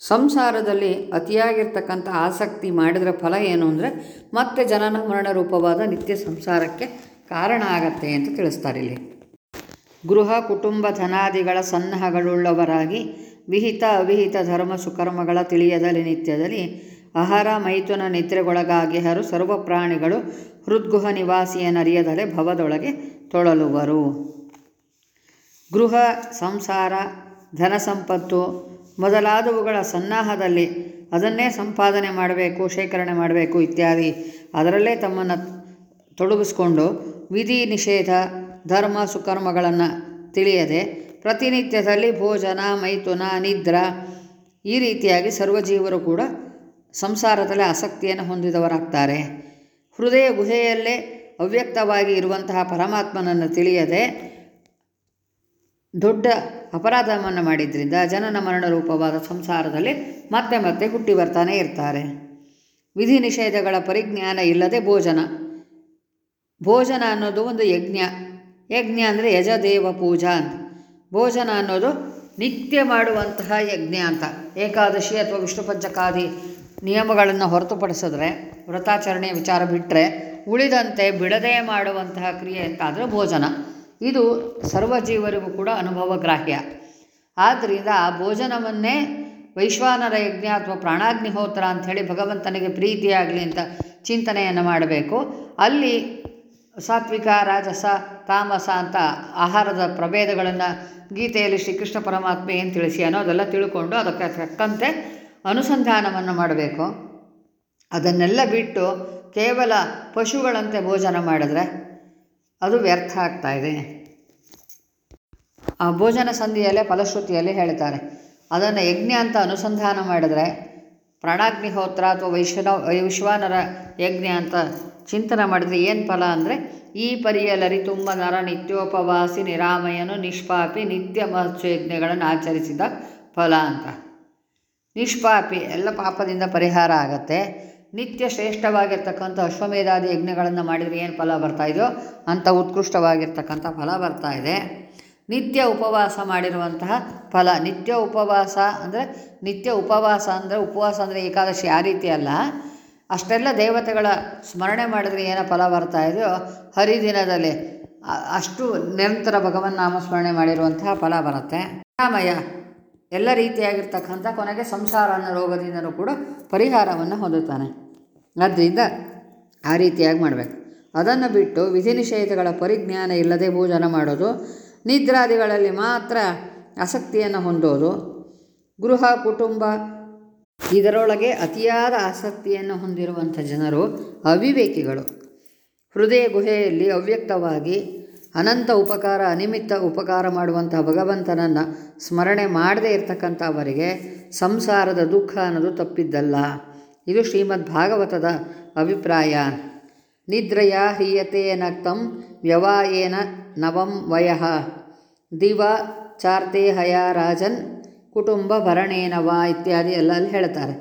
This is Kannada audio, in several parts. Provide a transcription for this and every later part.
ಸಂಸಾರದಲ್ಲಿ ಅತಿಯಾಗಿರ್ತಕ್ಕಂಥ ಆಸಕ್ತಿ ಮಾಡಿದರೆ ಫಲ ಏನು ಅಂದರೆ ಮತ್ತೆ ಜನನ ಮರಣ ರೂಪವಾದ ನಿತ್ಯ ಸಂಸಾರಕ್ಕೆ ಕಾರಣ ಆಗತ್ತೆ ಅಂತ ತಿಳಿಸ್ತಾರೆ ಇಲ್ಲಿ. ಗೃಹ ಕುಟುಂಬ ಧನಾದಿಗಳ ಸನ್ನಹಗಳುಳ್ಳವರಾಗಿ ವಿಹಿತ ಅವಿಹಿತ ಧರ್ಮ ಸುಕರ್ಮಗಳ ತಿಳಿಯದಲ್ಲಿ ನಿತ್ಯದಲ್ಲಿ ಆಹಾರ ಮೈಥುನ ನಿದ್ರೆಗೊಳಗಾಗಿ ಹರು ಸರ್ವ ಪ್ರಾಣಿಗಳು ಹೃದ್ಗುಹ ನಿವಾಸಿಯನರಿಯದಲೆ ಭವದೊಳಗೆ ತೊಳಲುವರು. ಗೃಹ, ಸಂಸಾರ, ಧನ ಸಂಪತ್ತು ಮೊದಲಾದವುಗಳ ಸನ್ನಾಹದಲ್ಲಿ ಅದನ್ನೇ ಸಂಪಾದನೆ ಮಾಡಬೇಕು, ಶೇಖರಣೆ ಮಾಡಬೇಕು ಇತ್ಯಾದಿ. ಅದರಲ್ಲೇ ತಮ್ಮನ್ನು ತೊಡಗಿಸ್ಕೊಂಡು ವಿಧಿ ನಿಷೇಧ, ಧರ್ಮ ಸುಕರ್ಮಗಳನ್ನು ತಿಳಿಯದೆ ಪ್ರತಿನಿತ್ಯದಲ್ಲಿ ಭೋಜನ, ಮೈಥುನ, ನಿದ್ರ ಈ ರೀತಿಯಾಗಿ ಸರ್ವಜೀವರು ಕೂಡ ಸಂಸಾರದಲ್ಲಿ ಆಸಕ್ತಿಯನ್ನು ಹೊಂದಿದವರಾಗ್ತಾರೆ. ಹೃದಯ ಗುಹೆಯಲ್ಲೇ ಅವ್ಯಕ್ತವಾಗಿ ಇರುವಂತಹ ಪರಮಾತ್ಮನನ್ನು ತಿಳಿಯದೆ ದೊಡ್ಡ ಅಪರಾಧವನ್ನು ಮಾಡಿದ್ರಿಂದ ಜನನ ಮರಣ ರೂಪವಾದ ಸಂಸಾರದಲ್ಲಿ ಮತ್ತೆ ಮತ್ತೆ ಹುಟ್ಟಿ ಬರ್ತಾನೆ ಇರ್ತಾರೆ. ವಿಧಿ ನಿಷೇಧಗಳ ಪರಿಜ್ಞಾನ ಇಲ್ಲದೆ ಭೋಜನ. ಭೋಜನ ಅನ್ನೋದು ಒಂದು ಯಜ್ಞ. ಯಜ್ಞ ಅಂದರೆ ಯಜದೇವ ಪೂಜಾ ಅಂತ. ಭೋಜನ ಅನ್ನೋದು ನಿತ್ಯ ಮಾಡುವಂತಹ ಯಜ್ಞ ಅಂತ. ಏಕಾದಶಿ ಅಥವಾ ವಿಷ್ಣು ಪಂಚಕಾದಿ ನಿಯಮಗಳನ್ನು ಹೊರತುಪಡಿಸಿದ್ರೆ, ವ್ರತಾಚರಣೆಯ ವಿಚಾರ ಬಿಟ್ಟರೆ ಉಳಿದಂತೆ ಬಿಡದೆ ಮಾಡುವಂತಹ ಕ್ರಿಯೆ ಅಂತಾದರೆ ಭೋಜನ. ಇದು ಸರ್ವಜೀವರಿಗೂ ಕೂಡ ಅನುಭವಗ್ರಾಹ್ಯ ಆದ್ದರಿಂದ ಆ ಭೋಜನವನ್ನೇ ವೈಶ್ವಾನರ ಯಜ್ಞ ಅಥವಾ ಪ್ರಾಣಾಗ್ನಿಹೋತ್ರ ಅಂಥೇಳಿ ಭಗವಂತನಿಗೆ ಪ್ರೀತಿಯಾಗಲಿ ಅಂತ ಚಿಂತನೆಯನ್ನು ಮಾಡಬೇಕು. ಅಲ್ಲಿ ಸಾತ್ವಿಕ, ರಾಜಸ, ತಾಮಸ ಅಂತ ಆಹಾರದ ಪ್ರಭೇದಗಳನ್ನು ಗೀತೆಯಲ್ಲಿ ಶ್ರೀಕೃಷ್ಣ ಪರಮಾತ್ಮೆ ಏನು ತಿಳಿಸಿ ಅನ್ನೋದೆಲ್ಲ ತಿಳ್ಕೊಂಡು ಅದಕ್ಕೆ ತಕ್ಕಂತೆ ಅನುಸಂಧಾನವನ್ನು ಮಾಡಬೇಕು. ಅದನ್ನೆಲ್ಲ ಬಿಟ್ಟು ಕೇವಲ ಪಶುಗಳಂತೆ ಭೋಜನ ಮಾಡಿದ್ರೆ ಅದು ವ್ಯರ್ಥ ಆಗ್ತಾ ಇದೆ. ಆ ಭೋಜನ ಸಂಧಿಯಲ್ಲೇ ಫಲಶ್ರುತಿಯಲ್ಲಿ ಹೇಳ್ತಾರೆ. ಅದನ್ನು ಯಜ್ಞ ಅಂತ ಅನುಸಂಧಾನ ಮಾಡಿದ್ರೆ ಪ್ರಾಣಾಗ್ನಿಹೋತ್ರ ಅಥವಾ ವೈಶ್ವನ ವಿಶ್ವಾನರ ಯಜ್ಞ ಅಂತ ಚಿಂತನೆ ಮಾಡಿದರೆ ಏನು ಫಲ ಅಂದರೆ ಈ ಪರಿಯಲರಿ ತುಂಬ ನರ ನಿತ್ಯೋಪವಾಸಿ ನಿರಾಮಯನು ನಿಷ್ಪಾಪಿ ನಿತ್ಯ ಯಜ್ಞಗಳನ್ನು ಆಚರಿಸಿದ ಫಲ ಅಂತ. ನಿಷ್ಪಾಪಿ ಎಲ್ಲ ಪಾಪದಿಂದ ಪರಿಹಾರ ಆಗತ್ತೆ. ನಿತ್ಯ ಶ್ರೇಷ್ಠವಾಗಿರ್ತಕ್ಕಂಥ ಅಶ್ವಮೇಧಾದಿ ಯಜ್ಞಗಳನ್ನು ಮಾಡಿದರೆ ಏನು ಫಲ ಬರ್ತಾ ಇದೆಯೋ ಅಂಥ ಉತ್ಕೃಷ್ಟವಾಗಿರ್ತಕ್ಕಂಥ ಫಲ ಬರ್ತಾ ಇದೆ. ನಿತ್ಯ ಉಪವಾಸ ಮಾಡಿರುವಂತಹ ಫಲ, ನಿತ್ಯ ಉಪವಾಸ ಅಂದರೆ, ನಿತ್ಯ ಉಪವಾಸ ಅಂದರೆ ಉಪವಾಸ ಅಂದರೆ ಏಕಾದಶಿ ಆ ರೀತಿ ಅಲ್ಲ. ಅಷ್ಟೆಲ್ಲ ದೇವತೆಗಳ ಸ್ಮರಣೆ ಮಾಡಿದರೆ ಏನು ಫಲ ಬರ್ತಾ ಇದೆಯೋ, ಹರಿದಿನದಲ್ಲಿ ಅಷ್ಟು ನಿರಂತರ ಭಗವನ್ ನಾಮಸ್ಮರಣೆ ಮಾಡಿರುವಂತಹ ಫಲ ಬರುತ್ತೆ. ರಾಮಯ್ಯ ಎಲ್ಲ ರೀತಿಯಾಗಿರ್ತಕ್ಕಂಥ ಕೊನೆಗೆ ಸಂಸಾರ ಅನ್ನೋ ರೋಗದಿಂದಲೂ ಕೂಡ ಪರಿಹಾರವನ್ನು ಹೊಂದುತ್ತಾನೆ. ಆದ್ದರಿಂದ ಆ ರೀತಿಯಾಗಿ ಮಾಡಬೇಕು. ಅದನ್ನು ಬಿಟ್ಟು ವಿಧಿ ನಿಷೇಧಗಳ ಪರಿಜ್ಞಾನ ಇಲ್ಲದೆ ಭೋಜನ ಮಾಡೋದು, ನಿದ್ರಾದಿಗಳಲ್ಲಿ ಮಾತ್ರ ಆಸಕ್ತಿಯನ್ನು ಹೊಂದೋದು, ಗೃಹ, ಕುಟುಂಬ ಇದರೊಳಗೆ ಅತಿಯಾದ ಆಸಕ್ತಿಯನ್ನು ಹೊಂದಿರುವಂಥ ಜನರು ಅವಿವೇಕಿಗಳು. ಹೃದಯ ಗುಹೆಯಲ್ಲಿ ಅವ್ಯಕ್ತವಾಗಿ ಅನಂತ ಉಪಕಾರ, ಅನಿಮಿತ್ತ ಉಪಕಾರ ಮಾಡುವಂತಹ ಭಗವಂತನನ್ನು ಸ್ಮರಣೆ ಮಾಡದೇ ಇರತಕ್ಕಂಥವರಿಗೆ ಸಂಸಾರದ ದುಃಖ ಅನ್ನೋದು ತಪ್ಪಿದ್ದಲ್ಲ. ಇದು ಶ್ರೀಮದ್ ಭಾಗವತದ ಅಭಿಪ್ರಾಯ. ನಿದ್ರಯ ಹೀಯತೇನಕ್ತಂ ವ್ಯವಾಯೇನ ನವಂ ವಯಃ. ದಿವ ಚಾರ್ತೆ ಹಯ ರಾಜನ್ ಕುಟುಂಬ ಭರಣೇನವ ಇತ್ಯಾದಿ ಎಲ್ಲ ಅಲ್ಲಿ ಹೇಳ್ತಾರೆ.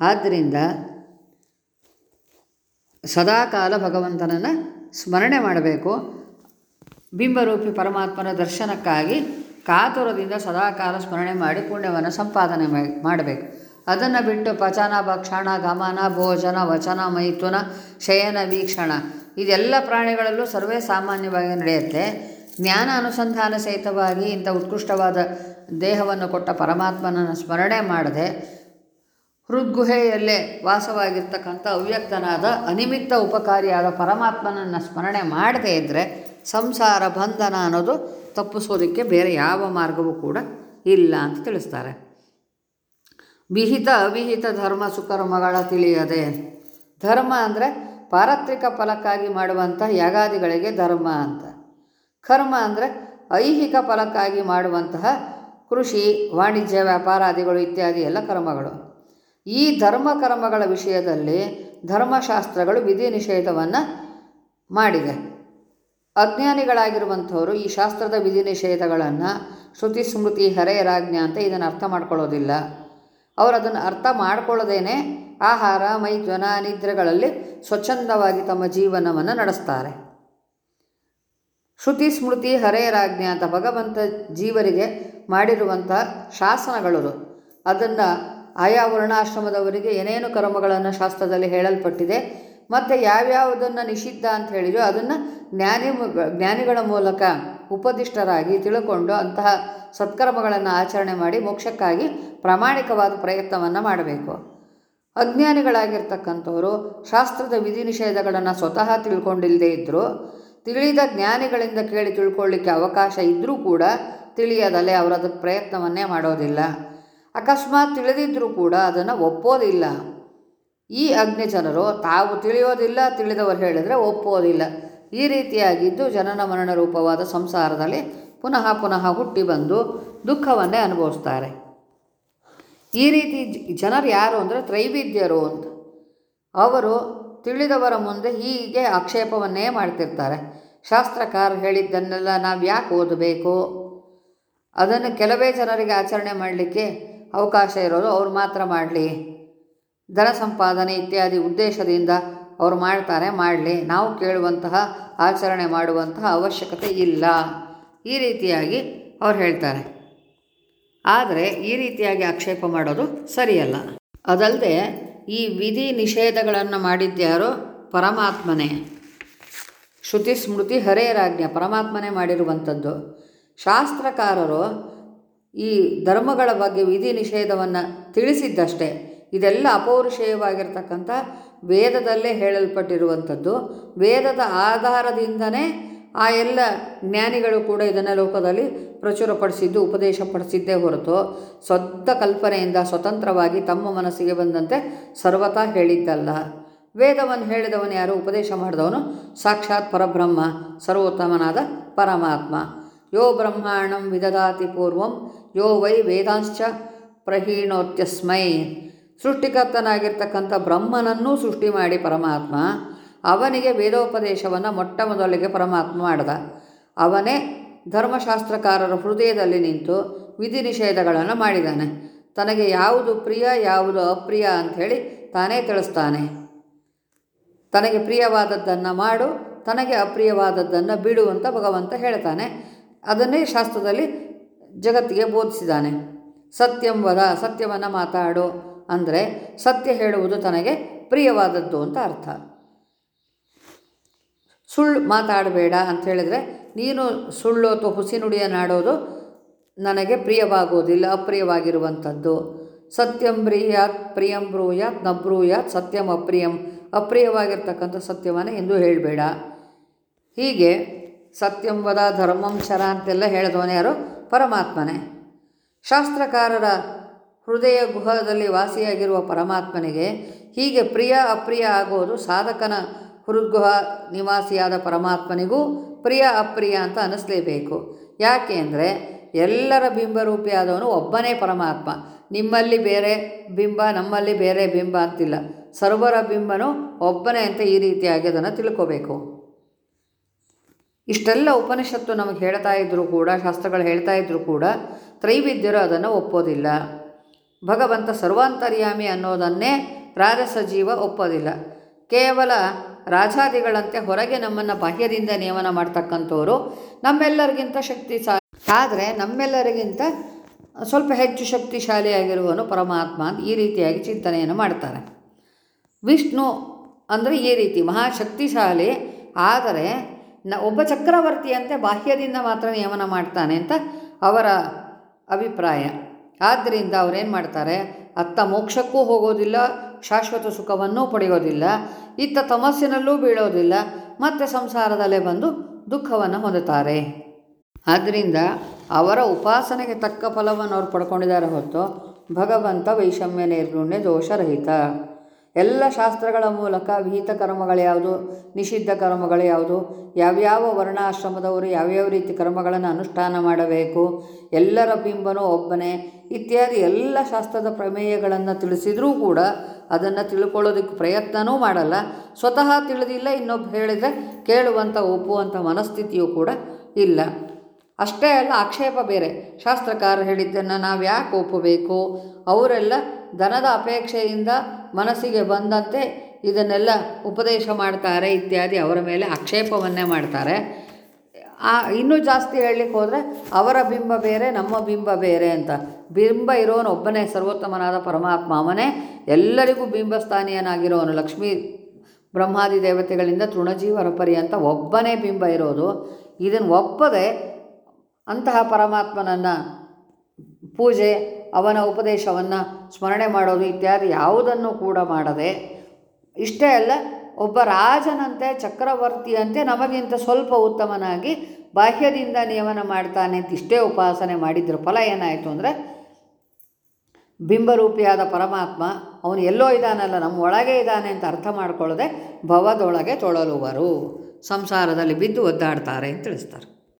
ಆದ್ದರಿಂದ ಸದಾಕಾಲ ಭಗವಂತನನ್ನು ಸ್ಮರಣೆ ಮಾಡಬೇಕು. ಬಿಂಬರೂಪಿ ಪರಮಾತ್ಮನ ದರ್ಶನಕ್ಕಾಗಿ ಕಾತುರದಿಂದ ಸದಾಕಾಲ ಸ್ಮರಣೆ ಮಾಡಿ ಪುಣ್ಯವನ್ನು ಸಂಪಾದನೆ ಮಾಡಬೇಕು. ಅದನ್ನು ಬಿಟ್ಟು ಪಚನ ಭಕ್ಷಣ ಗಮನ, ಭೋಜನ, ವಚನ, ಮೈಥುನ, ಶಯನ, ವೀಕ್ಷಣ ಇದೆಲ್ಲ ಪ್ರಾಣಿಗಳಲ್ಲೂ ಸರ್ವೇ ಸಾಮಾನ್ಯವಾಗಿ ನಡೆಯುತ್ತೆ. ಜ್ಞಾನ ಅನುಸಂಧಾನ ಸಹಿತವಾಗಿ ಇಂಥ ಉತ್ಕೃಷ್ಟವಾದ ದೇಹವನ್ನು ಕೊಟ್ಟ ಪರಮಾತ್ಮನನ್ನು ಸ್ಮರಣೆ ಮಾಡದೆ ಹೃದ್ಗುಹೆಯಲ್ಲೇ ವಾಸವಾಗಿರ್ತಕ್ಕಂಥ ಅವ್ಯಕ್ತನಾದ ಅನಿಮಿತ್ತ ಉಪಕಾರಿಯಾದ ಪರಮಾತ್ಮನನ್ನು ಸ್ಮರಣೆ ಮಾಡದೇ ಇದ್ದರೆ ಸಂಸಾರ ಬಂಧನ ಅನ್ನೋದು ತಪ್ಪಿಸೋದಕ್ಕೆ ಬೇರೆ ಯಾವ ಮಾರ್ಗವೂ ಕೂಡ ಇಲ್ಲ ಅಂತ ತಿಳಿಸ್ತಾರೆ. ವಿಹಿತ ಅವಿಹಿತ ಧರ್ಮ ಸುಕರ್ಮಗಳ ತಿಳಿಯದೆ. ಧರ್ಮ ಅಂದರೆ ಪಾರತ್ರಿಕ ಫಲಕ್ಕಾಗಿ ಮಾಡುವಂಥ ಯಾಗಾದಿಗಳಿಗೆ ಧರ್ಮ ಅಂತ. ಕರ್ಮ ಅಂದರೆ ಐಹಿಕ ಫಲಕ್ಕಾಗಿ ಮಾಡುವಂತಹ ಕೃಷಿ, ವಾಣಿಜ್ಯ ವ್ಯಾಪಾರಾದಿಗಳು ಇತ್ಯಾದಿ ಎಲ್ಲ ಕರ್ಮಗಳು. ಈ ಧರ್ಮ ಕರ್ಮಗಳ ವಿಷಯದಲ್ಲಿ ಧರ್ಮಶಾಸ್ತ್ರಗಳು ವಿಧಿ ನಿಷೇಧವನ್ನು ಮಾಡಿದೆ. ಅಜ್ಞಾನಿಗಳಾಗಿರುವಂಥವರು ಈ ಶಾಸ್ತ್ರದ ವಿಧಿ ನಿಷೇಧಗಳನ್ನು ಶ್ರುತಿ ಸ್ಮೃತಿ ಹರೆಯರಾಜ್ಞ ಅಂತ ಇದನ್ನು ಅರ್ಥ ಮಾಡ್ಕೊಳ್ಳೋದಿಲ್ಲ. ಅವರು ಅದನ್ನು ಅರ್ಥ ಮಾಡ್ಕೊಳ್ಳೋದೇನೆ ಆಹಾರ ಮೈಜ್ವನ ನಿದ್ರೆಗಳಲ್ಲಿ ಸ್ವಚ್ಛಂದವಾಗಿ ತಮ್ಮ ಜೀವನವನ್ನು ನಡೆಸ್ತಾರೆ. ಶ್ರುತಿ ಸ್ಮೃತಿ ಹರೆಯರಾಜ್ಞ ಅಂತ ಭಗವಂತ ಜೀವರಿಗೆ ಮಾಡಿರುವಂಥ ಶಾಸನಗಳು ಅದನ್ನು ಆಯಾ ವರ್ಣಾಶ್ರಮದವರಿಗೆ ಏನೇನು ಕರ್ಮಗಳನ್ನು ಶಾಸ್ತ್ರದಲ್ಲಿ ಹೇಳಲ್ಪಟ್ಟಿದೆ ಮತ್ತು ಯಾವ್ಯಾವುದನ್ನು ನಿಷಿದ್ಧ ಅಂತ ಹೇಳಿದ್ರು ಅದನ್ನು ಜ್ಞಾನಿ ಜ್ಞಾನಿಗಳ ಮೂಲಕ ಉಪದಿಷ್ಟರಾಗಿ ತಿಳ್ಕೊಂಡು ಅಂತಹ ಸತ್ಕರ್ಮಗಳನ್ನು ಆಚರಣೆ ಮಾಡಿ ಮೋಕ್ಷಕ್ಕಾಗಿ ಪ್ರಾಮಾಣಿಕವಾದ ಪ್ರಯತ್ನವನ್ನು ಮಾಡಬೇಕು. ಅಜ್ಞಾನಿಗಳಾಗಿರ್ತಕ್ಕಂಥವರು ಶಾಸ್ತ್ರದ ವಿಧಿ ನಿಷೇಧಗಳನ್ನು ಸ್ವತಃ ತಿಳ್ಕೊಂಡಿಲ್ಲದೆ ಇದ್ದರೂ ತಿಳಿದ ಜ್ಞಾನಿಗಳಿಂದ ಕೇಳಿ ತಿಳ್ಕೊಳ್ಳಿಕ್ಕೆ ಅವಕಾಶ ಇದ್ದರೂ ಕೂಡ ತಿಳಿಯದಲ್ಲೇ ಅವರು ಅದಕ್ಕೆ ಪ್ರಯತ್ನವನ್ನೇ ಮಾಡೋದಿಲ್ಲ. ಅಕಸ್ಮಾತ್ ತಿಳಿದಿದ್ದರೂ ಕೂಡ ಅದನ್ನು ಒಪ್ಪೋದಿಲ್ಲ. ಈ ಅಗ್ನಿ ಜನರು ತಾವು ತಿಳಿಯೋದಿಲ್ಲ, ತಿಳಿದವರು ಹೇಳಿದರೆ ಒಪ್ಪೋದಿಲ್ಲ ಈ ರೀತಿಯಾಗಿದ್ದು ಜನನ ಮರಣ ರೂಪವಾದ ಸಂಸಾರದಲ್ಲಿ ಪುನಃ ಪುನಃ ಹುಟ್ಟಿ ಬಂದು ದುಃಖವನ್ನೇ ಅನುಭವಿಸ್ತಾರೆ. ಈ ರೀತಿ ಜನರು ಯಾರು ಅಂದರೆ ತ್ರೈವಿದ್ಯರು ಅಂತ. ಅವರು ತಿಳಿದವರ ಮುಂದೆ ಹೀಗೆ ಆಕ್ಷೇಪವನ್ನೇ ಮಾಡ್ತಿರ್ತಾರೆ. ಶಾಸ್ತ್ರಕಾರ ಹೇಳಿದ್ದನ್ನೆಲ್ಲ ನಾವು ಯಾಕೆ ಓದಬೇಕು? ಅದನ್ನು ಕೆಲವೇ ಜನರಿಗೆ ಆಚರಣೆ ಮಾಡಲಿಕ್ಕೆ ಅವಕಾಶ ಇರೋದು ಅವ್ರು ಮಾತ್ರ ಮಾಡಲಿ. ಧನ ಸಂಪಾದನೆ ಇತ್ಯಾದಿ ಉದ್ದೇಶದಿಂದ ಅವರು ಮಾಡ್ತಾರೆ, ಮಾಡಲಿ. ನಾವು ಕೇಳುವಂತಹ, ಆಚರಣೆ ಮಾಡುವಂತಹ ಅವಶ್ಯಕತೆ ಇಲ್ಲ. ಈ ರೀತಿಯಾಗಿ ಅವ್ರು ಹೇಳ್ತಾರೆ. ಆದರೆ ಈ ರೀತಿಯಾಗಿ ಆಕ್ಷೇಪ ಮಾಡೋದು ಸರಿಯಲ್ಲ. ಅದಲ್ಲದೆ ಈ ವಿಧಿ ನಿಷೇಧಗಳನ್ನು ಮಾಡಿದ್ಯಾರೋ ಪರಮಾತ್ಮನೇ. ಶ್ರುತಿ ಸ್ಮೃತಿ ಹರೇರಾಜ್ಞೆ ಪರಮಾತ್ಮನೇ ಮಾಡಿರುವಂಥದ್ದು. ಶಾಸ್ತ್ರಕಾರರು ಈ ಧರ್ಮಗಳ ಬಗ್ಗೆ ವಿಧಿ ನಿಷೇಧವನ್ನು ತಿಳಿಸಿದ್ದಷ್ಟೇ. ಇದೆಲ್ಲ ಅಪೌರುಷೇಯವಾಗಿರ್ತಕ್ಕಂಥ ವೇದದಲ್ಲೇ ಹೇಳಲ್ಪಟ್ಟಿರುವಂಥದ್ದು. ವೇದದ ಆಧಾರದಿಂದನೇ ಆ ಎಲ್ಲ ಜ್ಞಾನಿಗಳು ಕೂಡ ಇದನ್ನು ಲೋಕದಲ್ಲಿ ಪ್ರಚುರಪಡಿಸಿದ್ದು, ಉಪದೇಶಪಡಿಸಿದ್ದೇ ಹೊರತು. ಸ್ವಂತ ಕಲ್ಪನೆಯಿಂದ ಸ್ವತಂತ್ರವಾಗಿ ತಮ್ಮ ಮನಸ್ಸಿಗೆ ಬಂದಂತೆ ಸರ್ವತಾ ಹೇಳಿದ್ದಲ್ಲ. ವೇದವನ್ನು ಹೇಳಿದವನು ಯಾರು? ಉಪದೇಶ ಮಾಡಿದವನು ಸಾಕ್ಷಾತ್ ಪರಬ್ರಹ್ಮ, ಸರ್ವೋತ್ತಮನಾದ ಪರಮಾತ್ಮ. ಯೋ ಬ್ರಹ್ಮಾಣಂ ವಿದದಾತಿ ಪೂರ್ವಂ, ಯೋ ವೈ ವೇದಾಂಶ್ಚ ಪ್ರಹೀಣೋತ್ಯಸ್ಮೈ. ಸೃಷ್ಟಿಕರ್ತನಾಗಿರ್ತಕ್ಕಂಥ ಬ್ರಹ್ಮನನ್ನೂ ಸೃಷ್ಟಿ ಮಾಡಿ ಪರಮಾತ್ಮ. ಅವನಿಗೆ ವೇದೋಪದೇಶವನ್ನು ಮೊಟ್ಟ ಮೊದಲಿಗೆ ಪರಮಾತ್ಮ ಮಾಡಿದ. ಅವನೇ ಧರ್ಮಶಾಸ್ತ್ರಕಾರರ ಹೃದಯದಲ್ಲಿ ನಿಂತು ವಿಧಿ ನಿಷೇಧಗಳನ್ನು ಮಾಡಿದ್ದಾನೆ ತನಗೆ ಯಾವುದು ಪ್ರಿಯ, ಯಾವುದು ಅಪ್ರಿಯ ಅಂಥೇಳಿ ತಾನೇ ತಿಳಿಸ್ತಾನೆ. ತನಗೆ ಪ್ರಿಯವಾದದ್ದನ್ನು ಮಾಡು, ತನಗೆ ಅಪ್ರಿಯವಾದದ್ದನ್ನು ಬಿಡು ಅಂತ ಭಗವಂತ ಹೇಳ್ತಾನೆ. ಅದನ್ನೇ ಶಾಸ್ತ್ರದಲ್ಲಿ ಜಗತ್ತಿಗೆ ಬೋಧಿಸಿದ್ದಾನೆ ಸತ್ಯಂ ವದ, ಸತ್ಯವನ್ನು ಮಾತಾಡು ಅಂದರೆ ಸತ್ಯ ಹೇಳುವುದು ತನಗೆ ಪ್ರಿಯವಾದದ್ದು ಅಂತ ಅರ್ಥ. ಸುಳ್ಳು ಮಾತಾಡಬೇಡ ಅಂತ ಹೇಳಿದರೆ ನೀನು ಸುಳ್ಳು ಅಥವಾ ಹುಸಿ ನುಡಿಯನ್ನಾಡೋದು ನನಗೆ ಪ್ರಿಯವಾಗೋದಿಲ್ಲ ಅಪ್ರಿಯವಾಗಿರುವಂಥದ್ದು. ಸತ್ಯಂ ಬ್ರೀಯಾತ್, ಪ್ರಿಯಂ ಬ್ರೂಯಾತ್, ನ ಬ್ರೂಯಾತ್, ಸತ್ಯಂ ಅಪ್ರಿಯಂ. ಅಪ್ರಿಯವಾಗಿರ್ತಕ್ಕಂಥ ಸತ್ಯವನ್ನೇ ಎಂದು ಹೇಳಬೇಡ. ಹೀಗೆ ಸತ್ಯಂ ವದ ಧರ್ಮಂ ಶರ ಅಂತೆಲ್ಲ ಹೇಳಿದವನೇ ಯಾರು? ಪರಮಾತ್ಮನೇ. ಶಾಸ್ತ್ರಕಾರರ ಹೃದಯ ಗುಹದಲ್ಲಿ ವಾಸಿಯಾಗಿರುವ ಪರಮಾತ್ಮನಿಗೆ ಹೀಗೆ ಪ್ರಿಯ ಅಪ್ರಿಯ ಆಗೋದು ಸಾಧಕನ ಹೃದ್ಗುಹ ನಿವಾಸಿಯಾದ ಪರಮಾತ್ಮನಿಗೂ ಪ್ರಿಯ ಅಪ್ರಿಯ ಅಂತ ಅನ್ನಿಸ್ಲೇಬೇಕು ಯಾಕೆ ಅಂದರೆ ಎಲ್ಲರ ಬಿಂಬರೂಪಿಯಾದವನು ಒಬ್ಬನೇ ಪರಮಾತ್ಮ. ನಿಮ್ಮಲ್ಲಿ ಬೇರೆ ಬಿಂಬ, ನಮ್ಮಲ್ಲಿ ಬೇರೆ ಬಿಂಬ ಅಂತಿಲ್ಲ. ಸರ್ವರ ಬಿಂಬನು ಒಬ್ಬನೇ ಅಂತ ಈ ರೀತಿಯಾಗಿ ಅದನ್ನು ತಿಳ್ಕೋಬೇಕು. ಇಷ್ಟೆಲ್ಲ ಉಪನಿಷತ್ತು ನಮಗೆ ಹೇಳ್ತಾ ಇದ್ದರೂ ಕೂಡ, ಶಾಸ್ತ್ರಗಳು ಹೇಳ್ತಾ ಇದ್ದರೂ ಕೂಡ ತ್ರೈವಿದ್ಯರು ಅದನ್ನು ಒಪ್ಪೋದಿಲ್ಲ. ಭಗವಂತ ಸರ್ವಾಂತರ್ಯಾಮಿ ಅನ್ನೋದನ್ನೇ ರಾಜಸ ಜೀವ ಒಪ್ಪೋದಿಲ್ಲ. ಕೇವಲ ರಾಜಾದಿಗಳಂತೆ ಹೊರಗೆ ನಮ್ಮನ್ನು ಬಾಹ್ಯದಿಂದ ನಿಯಮನ ಮಾಡ್ತಕ್ಕಂಥವ್ರು ನಮ್ಮೆಲ್ಲರಿಗಿಂತ ಶಕ್ತಿ ಸಾ ಆದರೆ ನಮ್ಮೆಲ್ಲರಿಗಿಂತ ಸ್ವಲ್ಪ ಹೆಚ್ಚು ಶಕ್ತಿಶಾಲಿಯಾಗಿರುವನು ಪರಮಾತ್ಮ ಅಂತ ಈ ರೀತಿಯಾಗಿ ಚಿಂತನೆಯನ್ನು ಮಾಡ್ತಾರೆ. ವಿಷ್ಣು ಅಂದರೆ ಈ ರೀತಿ ಮಹಾಶಕ್ತಿಶಾಲಿ, ಆದರೆ ನ ಒಬ್ಬ ಚಕ್ರವರ್ತಿಯಂತೆ ಬಾಹ್ಯದಿಂದ ಮಾತ್ರ ನಿಯಮನ ಮಾಡ್ತಾನೆ ಅಂತ ಅವರ ಅಭಿಪ್ರಾಯ. ಆದ್ದರಿಂದ ಅವರೇನು ಮಾಡ್ತಾರೆ? ಅತ್ತ ಮೋಕ್ಷಕ್ಕೂ ಹೋಗೋದಿಲ್ಲ, ಶಾಶ್ವತ ಸುಖವನ್ನೂ ಪಡೆಯೋದಿಲ್ಲ, ಇತ್ತ ತಮಸ್ಸಿನಲ್ಲೂ ಬೀಳೋದಿಲ್ಲ, ಮತ್ತು ಸಂಸಾರದಲ್ಲೇ ಬಂದು ದುಃಖವನ್ನು ಹೊಂದುತ್ತಾರೆ. ಆದ್ದರಿಂದ ಅವರ ಉಪಾಸನೆಗೆ ತಕ್ಕ ಫಲವನ್ನು ಅವ್ರು ಪಡ್ಕೊಂಡಿದ್ದಾರೆ ಹೊತ್ತು ಭಗವಂತ ವೈಷಮ್ಯ ನಿರ್ಗುಣ್ಯ ದೋಷರಹಿತ. ಎಲ್ಲ ಶಾಸ್ತ್ರಗಳ ಮೂಲಕ ವಿಹಿತ ಕರ್ಮಗಳು ಯಾವುದು? ನಿಷಿದ್ಧ ಕರ್ಮಗಳು ಯಾವುದು? ಯಾವ್ಯಾವ ವರ್ಣಾಶ್ರಮದವರು ಯಾವ್ಯಾವ ರೀತಿ ಕರ್ಮಗಳನ್ನು ಅನುಷ್ಠಾನ ಮಾಡಬೇಕು? ಎಲ್ಲರ ಬಿಂಬನೂ ಒಬ್ಬನೇ? ಇತ್ಯಾದಿ ಎಲ್ಲ ಶಾಸ್ತ್ರದ ಪ್ರಮೇಯಗಳನ್ನು ತಿಳಿಸಿದರೂ ಕೂಡ ಅದನ್ನು ತಿಳ್ಕೊಳ್ಳೋದಕ್ಕೆ ಪ್ರಯತ್ನವೂ ಮಾಡಲ್ಲ. ಸ್ವತಃ ತಿಳಿದಿಲ್ಲ, ಇನ್ನೊಬ್ಬ ಹೇಳಿದರೆ ಕೇಳುವಂಥ, ಒಪ್ಪುವಂಥ ಮನಸ್ಥಿತಿಯೂ ಕೂಡ ಇಲ್ಲ. ಅಷ್ಟೇ ಅಲ್ಲ, ಆಕ್ಷೇಪ ಬೇರೆ. ಶಾಸ್ತ್ರಕಾರ ಹೇಳಿದ್ದನ್ನು ನಾವು ಯಾಕೆ ಒಪ್ಪಬೇಕು? ಅವರೆಲ್ಲ ಧನದ ಅಪೇಕ್ಷೆಯಿಂದ ಮನಸ್ಸಿಗೆ ಬಂದಂತೆ ಇದನ್ನೆಲ್ಲ ಉಪದೇಶ ಮಾಡ್ತಾರೆ ಇತ್ಯಾದಿ ಅವರ ಮೇಲೆ ಆಕ್ಷೇಪವನ್ನೇ ಮಾಡ್ತಾರೆ. ಆ, ಇನ್ನೂ ಜಾಸ್ತಿ ಹೇಳಲಿಕ್ಕೆ ಹೋದರೆ ಅವರ ಬಿಂಬ ಬೇರೆ, ನಮ್ಮ ಬಿಂಬ ಬೇರೆ ಅಂತ. ಬಿಂಬ ಇರೋನು ಒಬ್ಬನೇ, ಸರ್ವೋತ್ತಮನಾದ ಪರಮಾತ್ಮ ಅವನೇ. ಎಲ್ಲರಿಗೂ ಬಿಂಬಸ್ಥಾನೀಯನಾಗಿರೋನು ಲಕ್ಷ್ಮೀ ಬ್ರಹ್ಮಾದಿ ದೇವತೆಗಳಿಂದ ತೃಣಜೀವರ ಪರ್ಯಂತ ಒಬ್ಬನೇ ಬಿಂಬ ಇರೋದು. ಇದನ್ನು ಒಪ್ಪದೆ ಅಂತಹ ಪರಮಾತ್ಮನನ್ನು ಪೂಜೆ ಅವನ ಉಪದೇಶವನ್ನು ಸ್ಮರಣೆ ಮಾಡೋದು ಇತ್ಯಾದಿ ಯಾವುದನ್ನು ಕೂಡ ಮಾಡದೆ, ಇಷ್ಟೇ ಅಲ್ಲ, ಒಬ್ಬ ರಾಜನಂತೆ, ಚಕ್ರವರ್ತಿಯಂತೆ ನಮಗಿಂತ ಸ್ವಲ್ಪ ಉತ್ತಮನಾಗಿ ಬಾಹ್ಯದಿಂದ ನಿಯಮನ ಮಾಡ್ತಾನೆ ಅಂತ ಇಷ್ಟೇ ಉಪಾಸನೆ ಮಾಡಿದ್ರ. ಫಲ ಏನಾಯಿತು ಅಂದರೆ, ಬಿಂಬರೂಪಿಯಾದ ಪರಮಾತ್ಮ, ಅವನು ಎಲ್ಲೋ ಇದ್ದಾನಲ್ಲ, ನಮ್ಮ ಒಳಗೆ ಇದ್ದಾನೆ ಅಂತ ಅರ್ಥ ಮಾಡಿಕೊಳ್ಳದೆ ಭವದೊಳಗೆ ತೊಳಲುವರು. ಸಂಸಾರದಲ್ಲಿ ಬಿದ್ದು ಒದ್ದಾಡ್ತಾರೆ ಅಂತ ತಿಳಿಸ್ತಾರೆ.